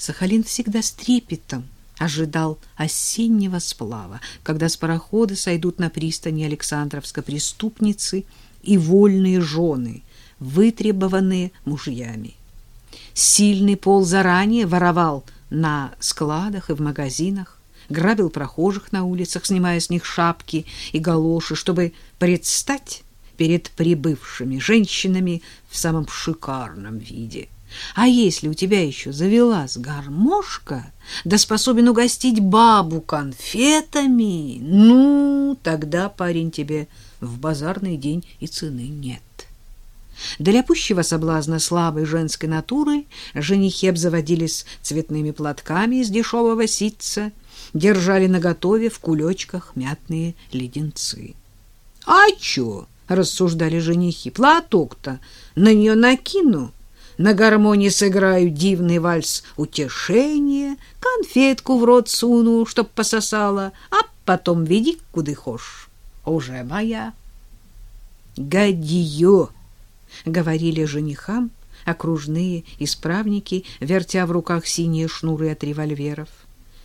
Сахалин всегда с трепетом ожидал осеннего сплава, когда с парохода сойдут на пристани Александровска преступницы и вольные жены, вытребованные мужьями. Сильный пол заранее воровал на складах и в магазинах, грабил прохожих на улицах, снимая с них шапки и галоши, чтобы предстать перед прибывшими женщинами в самом шикарном виде. А если у тебя еще завелась гармошка, да способен угостить бабу конфетами, ну, тогда, парень, тебе в базарный день и цены нет. Для пущего соблазна слабой женской натуры женихи обзаводились цветными платками из дешевого ситца, держали наготове в кулечках мятные леденцы. — А чё? — рассуждали женихи. — Платок-то на нее накину, на гармонии сыграю дивный вальс утешения, конфетку в рот суну, чтоб пососала, а потом веди куда хошь. Уже моя. — Гадьё! — говорили женихам окружные исправники, вертя в руках синие шнуры от револьверов.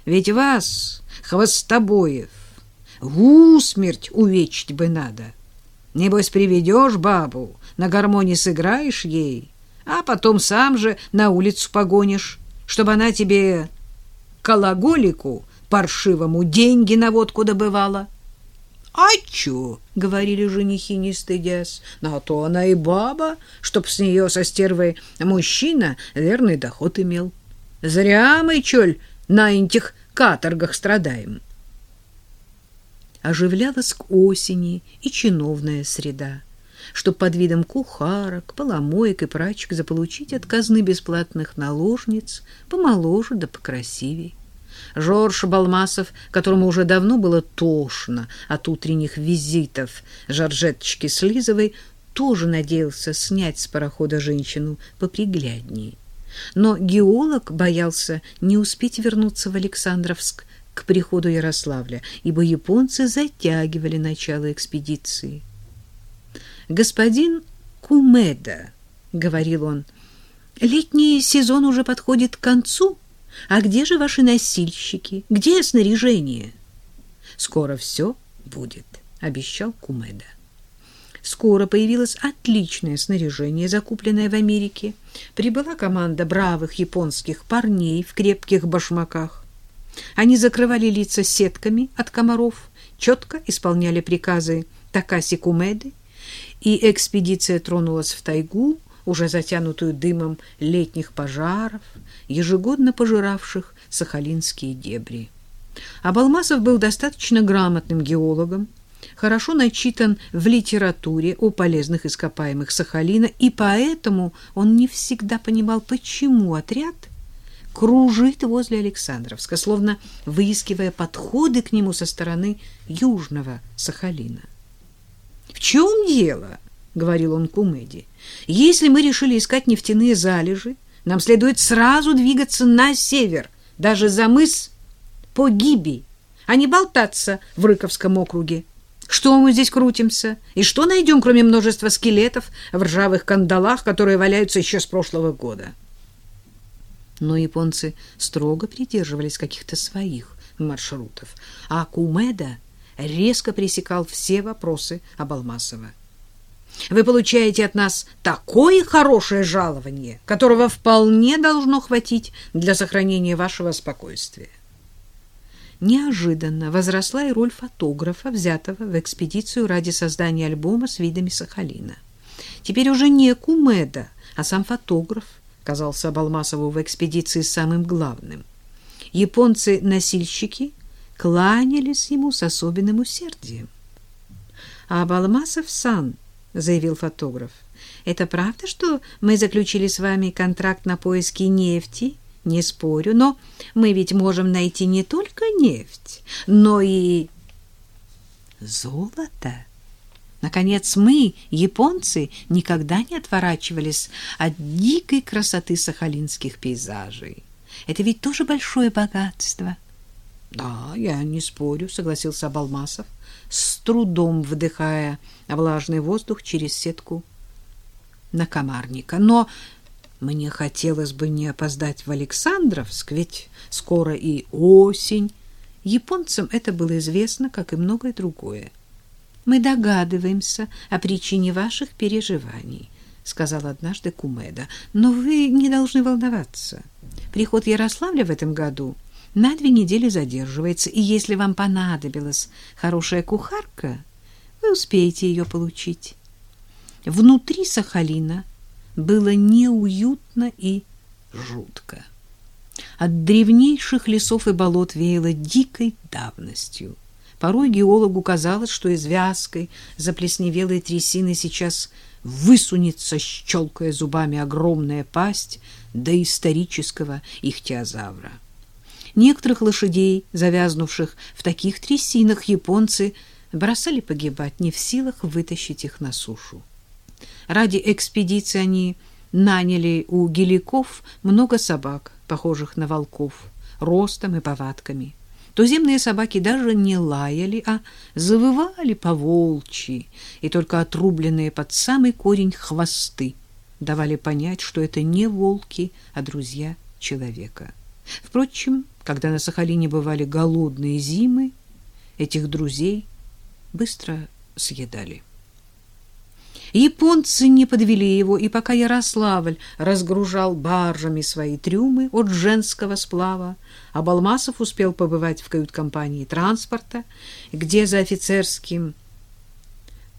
Ведь вас, хвостобоев, в усмерть увечить бы надо. Небось, приведешь бабу, на гармоне сыграешь ей, а потом сам же на улицу погонишь, чтобы она тебе кологолику паршивому деньги на водку добывала. А чё, говорили женихи, не стыдясь, на то она и баба, чтоб с нее со стервой мужчина верный доход имел. Зря мы, чёль, на этих каторгах страдаем. Оживлялась к осени и чиновная среда, чтоб под видом кухарок, поломоек и прачек заполучить от казны бесплатных наложниц помоложе да покрасивей. Жорж Балмасов, которому уже давно было тошно от утренних визитов Жоржеточки Слизовой, тоже надеялся снять с парохода женщину попригляднее. Но геолог боялся не успеть вернуться в Александровск к приходу Ярославля, ибо японцы затягивали начало экспедиции. «Господин Кумеда», — говорил он, — «летний сезон уже подходит к концу». А где же ваши носильщики? Где снаряжение? Скоро все будет, обещал Кумеда. Скоро появилось отличное снаряжение, закупленное в Америке. Прибыла команда бравых японских парней в крепких башмаках. Они закрывали лица сетками от комаров, четко исполняли приказы Такаси Кумеды, и экспедиция тронулась в тайгу, уже затянутую дымом летних пожаров, ежегодно пожиравших сахалинские дебри. Абалмасов был достаточно грамотным геологом, хорошо начитан в литературе о полезных ископаемых Сахалина, и поэтому он не всегда понимал, почему отряд кружит возле Александровска, словно выискивая подходы к нему со стороны южного Сахалина. «В чем дело?» — говорил он Кумеди. «Если мы решили искать нефтяные залежи, нам следует сразу двигаться на север, даже за мыс Погиби, а не болтаться в Рыковском округе. Что мы здесь крутимся? И что найдем, кроме множества скелетов в ржавых кандалах, которые валяются еще с прошлого года?» Но японцы строго придерживались каких-то своих маршрутов, а Кумеда резко пресекал все вопросы об Алмасово. Вы получаете от нас такое хорошее жалование, которого вполне должно хватить для сохранения вашего спокойствия. Неожиданно возросла и роль фотографа, взятого в экспедицию ради создания альбома с видами Сахалина. Теперь уже не Кумеда, а сам фотограф казался Балмасову в экспедиции самым главным. Японцы-носильщики кланялись ему с особенным усердием. А Балмасов-сан заявил фотограф. Это правда, что мы заключили с вами контракт на поиски нефти? Не спорю, но мы ведь можем найти не только нефть, но и золото. Наконец, мы, японцы, никогда не отворачивались от дикой красоты сахалинских пейзажей. Это ведь тоже большое богатство. Да, я не спорю, согласился Балмасов с трудом вдыхая влажный воздух через сетку накомарника. Но Мне хотелось бы не опоздать в Александровск, ведь скоро и осень. Японцам это было известно, как и многое другое. Мы догадываемся о причине ваших переживаний, сказал однажды Кумеда. Но вы не должны волноваться. Приход Ярославля в этом году на две недели задерживается, и если вам понадобилась хорошая кухарка, вы успеете ее получить. Внутри Сахалина было неуютно и жутко. От древнейших лесов и болот веяло дикой давностью. Порой геологу казалось, что из вязкой, заплесневелой трясины сейчас высунется, щелкая зубами, огромная пасть доисторического ихтиозавра. Некоторых лошадей, завязнувших в таких трясинах, японцы бросали погибать, не в силах вытащить их на сушу. Ради экспедиции они наняли у геликов много собак, похожих на волков, ростом и повадками. Туземные собаки даже не лаяли, а завывали по-волчьи, и только отрубленные под самый корень хвосты давали понять, что это не волки, а друзья человека. Впрочем, когда на Сахалине бывали голодные зимы, этих друзей быстро съедали. Японцы не подвели его, и пока Ярославль разгружал баржами свои трюмы от женского сплава, а Балмасов успел побывать в кают-компании транспорта, где за офицерским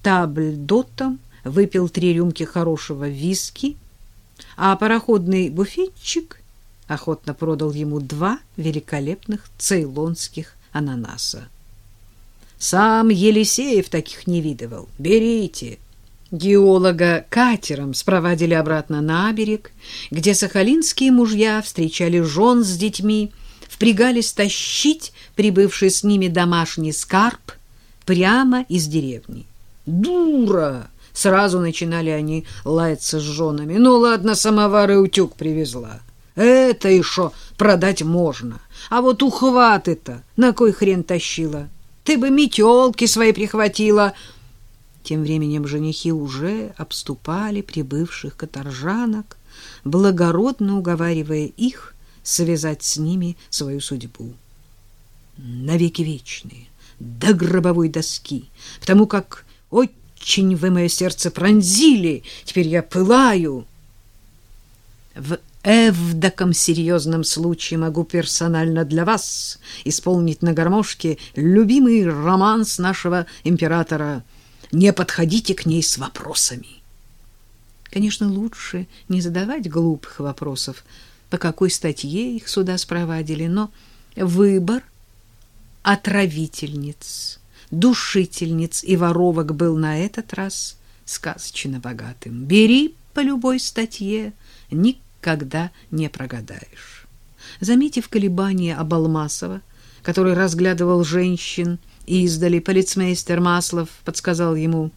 табльдотом выпил три рюмки хорошего виски, а пароходный буфетчик охотно продал ему два великолепных цейлонских ананаса. Сам Елисеев таких не видывал. Берите. Геолога катером спровадили обратно на берег, где сахалинские мужья встречали жен с детьми, впрягались тащить прибывший с ними домашний скарб прямо из деревни. «Дура!» — сразу начинали они лаяться с женами. «Ну ладно, самовар и утюг привезла. Это еще продать можно. А вот ухваты-то на кой хрен тащила? Ты бы метелки свои прихватила!» Тем временем женихи уже обступали прибывших каторжанок, благородно уговаривая их связать с ними свою судьбу. Навеки вечные, до гробовой доски, потому как очень вы мое сердце пронзили, теперь я пылаю. В эвдоком серьезном случае могу персонально для вас исполнить на гармошке любимый романс нашего императора — не подходите к ней с вопросами. Конечно, лучше не задавать глупых вопросов, по какой статье их сюда спровадили, но выбор отравительниц, душительниц и воровок был на этот раз сказочно богатым. Бери по любой статье, никогда не прогадаешь. Заметив колебания Абалмасова, который разглядывал женщин, Издали полицмейстер Маслов подсказал ему,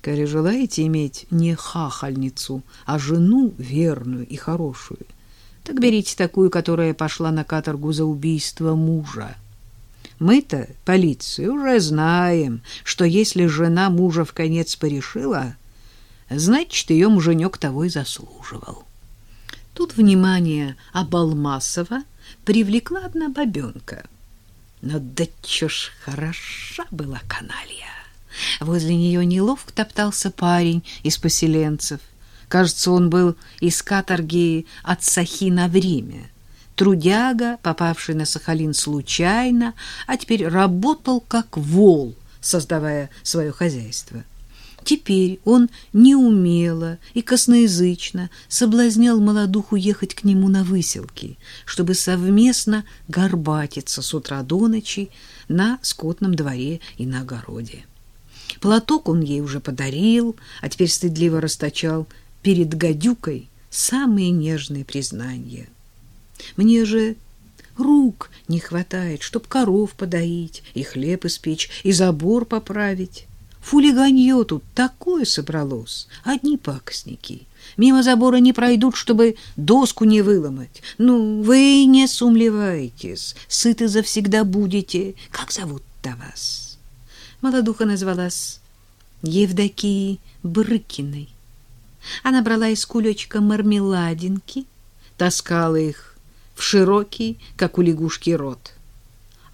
«Коли желаете иметь не хахальницу, а жену верную и хорошую, так берите такую, которая пошла на каторгу за убийство мужа. Мы-то, полиция, уже знаем, что если жена мужа в конец порешила, значит, ее муженек того и заслуживал». Тут внимание Абалмасова привлекла одна бабенка — но да чё ж хороша была каналья. Возле нее неловко топтался парень из поселенцев. Кажется, он был из каторги от Сахи на время. Трудяга, попавший на Сахалин случайно, а теперь работал как вол, создавая свое хозяйство. Теперь он неумело и косноязычно соблазнял молодуху ехать к нему на выселки, чтобы совместно горбатиться с утра до ночи на скотном дворе и на огороде. Платок он ей уже подарил, а теперь стыдливо расточал перед гадюкой самые нежные признания. Мне же рук не хватает, чтоб коров подоить, и хлеб испечь, и забор поправить. Фулиганье тут такое собралось, одни пакостники. Мимо забора не пройдут, чтобы доску не выломать. Ну, вы не сумлевайтесь, сыты завсегда будете. Как зовут-то вас? Молодуха назвалась Евдокией Брыкиной. Она брала из кулечка мармеладинки, таскала их в широкий, как у лягушки, рот.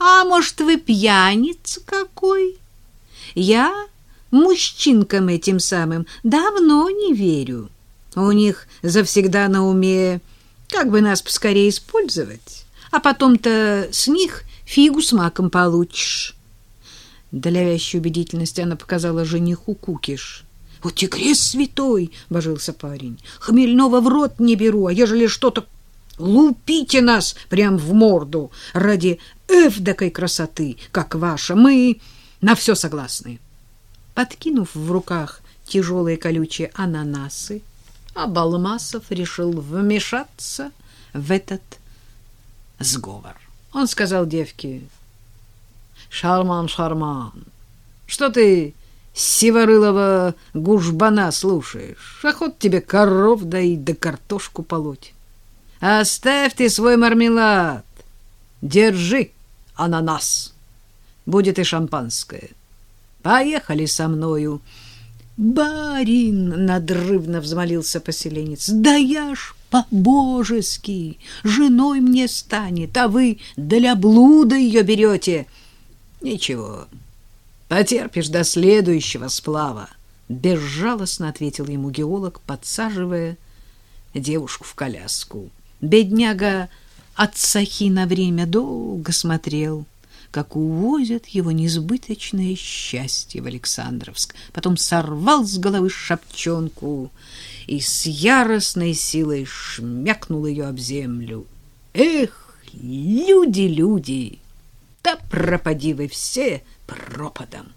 «А может, вы пьяница какой? Я мужчинкам этим самым давно не верю. У них завсегда на уме, как бы нас поскорее использовать, а потом-то с них фигу с маком получишь». Для вящей убедительности она показала жениху кукиш. «Вот тигрес святой!» — божился парень. «Хмельного в рот не беру, а ежели что-то лупите нас прям в морду ради эвдакой красоты, как ваша. Мы на все согласны». Подкинув в руках тяжелые колючие ананасы, Абалмасов решил вмешаться в этот сговор. Он сказал девке, «Шарман, Шарман, что ты Сиворылова гужбана слушаешь? Охот тебе коров доить да картошку полоть. Оставь ты свой мармелад, держи ананас, будет и шампанское. Поехали со мною». «Барин!» — надрывно взмолился поселенец. «Да я ж по-божески! Женой мне станет, а вы для блуда ее берете!» «Ничего, потерпишь до следующего сплава!» Безжалостно ответил ему геолог, подсаживая девушку в коляску. Бедняга от сахи на время долго смотрел — как увозят его несбыточное счастье в Александровск. Потом сорвал с головы шапчонку и с яростной силой шмякнул ее об землю. Эх, люди, люди! Да пропади вы все пропадом!